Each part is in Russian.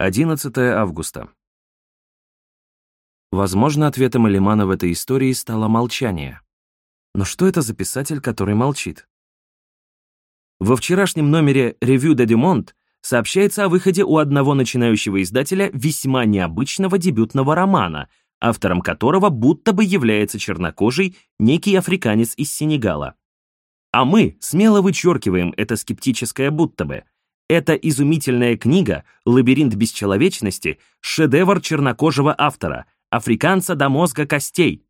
11 августа. Возможно, ответом Элимана в этой истории стало молчание. Но что это за писатель, который молчит? Во вчерашнем номере «Ревю де Дюмонт» сообщается о выходе у одного начинающего издателя весьма необычного дебютного романа, автором которого будто бы является чернокожий некий африканец из Сенегала. А мы смело вычеркиваем это скептическое будто бы. Эта изумительная книга «Лабиринт бесчеловечности» — шедевр чернокожего автора, африканца до мозга костей.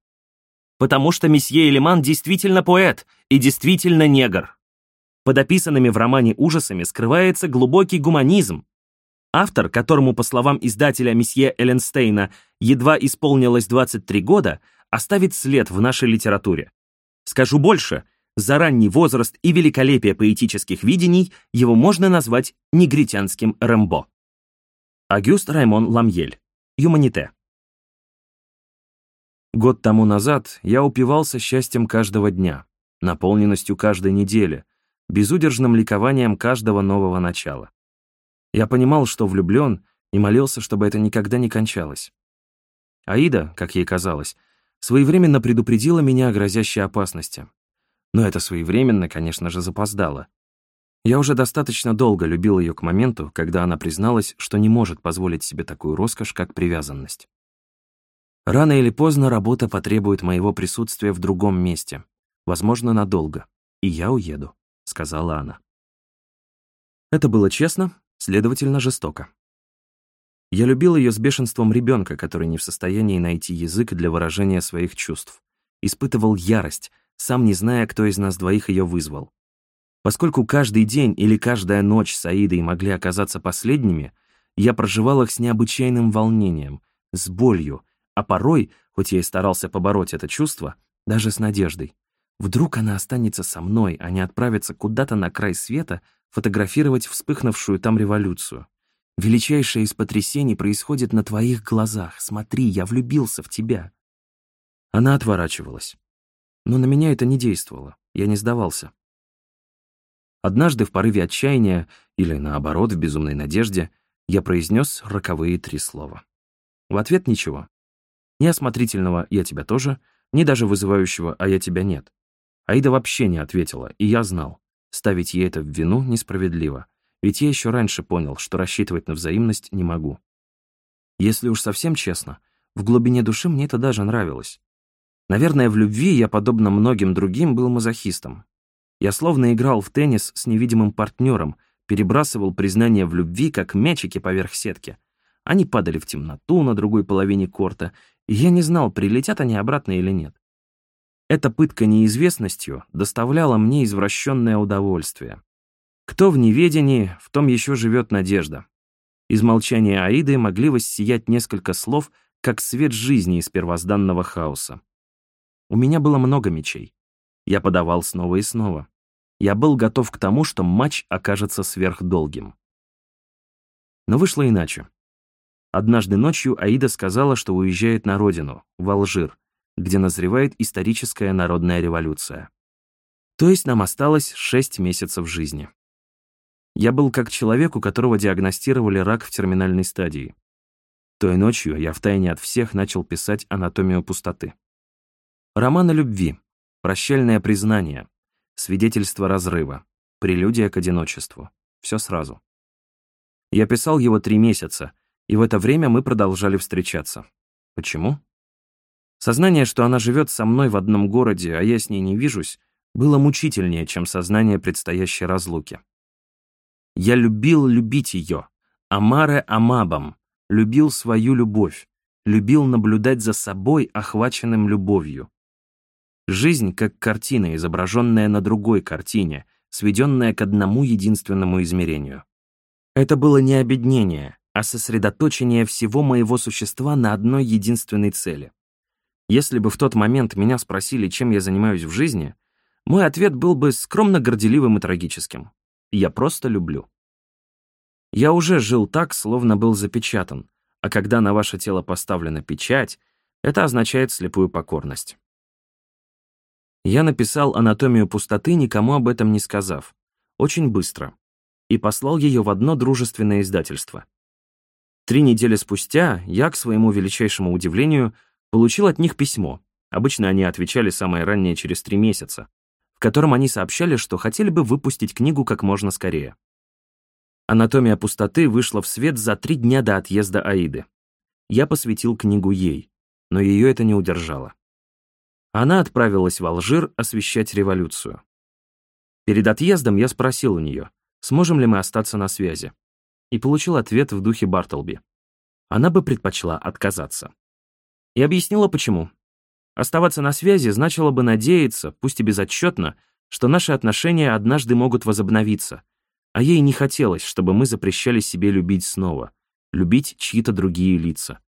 Потому что месье Элиман действительно поэт и действительно негр. Под описанными в романе ужасами скрывается глубокий гуманизм. Автор, которому, по словам издателя месье Эленстейна, едва исполнилось 23 года, оставит след в нашей литературе. Скажу больше — за ранний возраст и великолепие поэтических видений его можно назвать негритянским Рэмбо. Агюст Раймон Ламьель. Юманите. Год тому назад я упивался счастьем каждого дня, наполненностью каждой недели, безудержным ликованием каждого нового начала. Я понимал, что влюблен, и молился, чтобы это никогда не кончалось. Аида, как ей казалось, своевременно предупредила меня о грозящей опасности, но это своевременно, конечно же, запоздало. Я уже достаточно долго любил ее к моменту, когда она призналась, что не может позволить себе такую роскошь, как привязанность. Рано или поздно работа потребует моего присутствия в другом месте, возможно, надолго, и я уеду, сказала она. Это было честно, следовательно, жестоко. Я любил ее с бешенством ребенка, который не в состоянии найти язык для выражения своих чувств. Испытывал ярость, сам не зная, кто из нас двоих ее вызвал. Поскольку каждый день или каждая ночь с Аидой могли оказаться последними, я проживал их с необычайным волнением, с болью, а порой, хоть я и старался побороть это чувство, даже с надеждой. Вдруг она останется со мной, а не отправится куда-то на край света фотографировать вспыхнувшую там революцию. Величайшее из потрясений происходит на твоих глазах. Смотри, я влюбился в тебя. Она отворачивалась. Но на меня это не действовало, я не сдавался. Однажды в порыве отчаяния, или наоборот, в безумной надежде, я произнес роковые три слова. В ответ ничего. Ни осмотрительного «я тебя тоже», ни даже вызывающего «а я тебя нет». Аида вообще не ответила, и я знал, ставить ей это в вину несправедливо, ведь я еще раньше понял, что рассчитывать на взаимность не могу. Если уж совсем честно, в глубине души мне это даже нравилось. Наверное, в любви я, подобно многим другим, был мазохистом. Я словно играл в теннис с невидимым партнером, перебрасывал признания в любви, как мячики поверх сетки. Они падали в темноту на другой половине корта, и я не знал, прилетят они обратно или нет. Эта пытка неизвестностью доставляла мне извращенное удовольствие. Кто в неведении, в том еще живет надежда. Из молчания Аиды могли воссиять несколько слов, как свет жизни из первозданного хаоса. У меня было много мечей. Я подавал снова и снова. Я был готов к тому, что матч окажется сверхдолгим. Но вышло иначе. Однажды ночью Аида сказала, что уезжает на родину, в Алжир, где назревает историческая народная революция. То есть нам осталось шесть месяцев жизни. Я был как человек, у которого диагностировали рак в терминальной стадии. Той ночью я втайне от всех начал писать анатомию пустоты. Роман о любви, прощальное признание, свидетельство разрыва, прелюдия к одиночеству. Все сразу. Я писал его три месяца, и в это время мы продолжали встречаться. Почему? Сознание, что она живет со мной в одном городе, а я с ней не вижусь, было мучительнее, чем сознание предстоящей разлуки. Я любил любить ее, амаре амабам, любил свою любовь, любил наблюдать за собой, охваченным любовью. Жизнь как картина, изображенная на другой картине, сведенная к одному единственному измерению. Это было не обеднение, а сосредоточение всего моего существа на одной единственной цели. Если бы в тот момент меня спросили, чем я занимаюсь в жизни, мой ответ был бы скромно горделивым и трагическим. Я просто люблю. Я уже жил так, словно был запечатан, а когда на ваше тело поставлена печать, это означает слепую покорность. Я написал анатомию пустоты, никому об этом не сказав, очень быстро, и послал ее в одно дружественное издательство. Три недели спустя я, к своему величайшему удивлению, получил от них письмо. Обычно они отвечали самое раннее через три месяца, в котором они сообщали, что хотели бы выпустить книгу как можно скорее. «Анатомия пустоты» вышла в свет за три дня до отъезда Аиды. Я посвятил книгу ей, но ее это не удержало. Она отправилась в Алжир освещать революцию. Перед отъездом я спросил у нее, сможем ли мы остаться на связи, и получил ответ в духе Бартлби. Она бы предпочла отказаться. И объяснила, почему. Оставаться на связи значило бы надеяться, пусть и безотчетно, что наши отношения однажды могут возобновиться, а ей не хотелось, чтобы мы запрещали себе любить снова, любить чьи-то другие лица.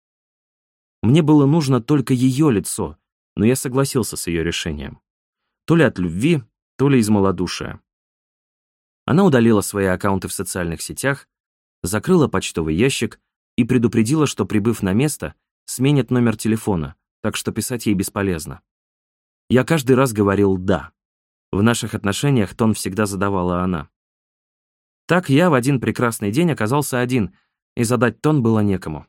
Мне было нужно только ее лицо, но я согласился с ее решением. То ли от любви, то ли из малодушия. Она удалила свои аккаунты в социальных сетях, закрыла почтовый ящик и предупредила, что, прибыв на место, сменит номер телефона, так что писать ей бесполезно. Я каждый раз говорил «да». В наших отношениях тон всегда задавала она. Так я в один прекрасный день оказался один, и задать тон было некому.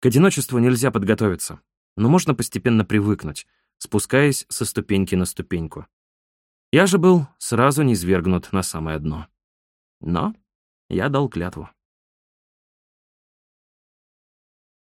К одиночеству нельзя подготовиться, но можно постепенно привыкнуть, спускаясь со ступеньки на ступеньку. Я же был сразу низвергнут на самое дно. Но я дал клятву.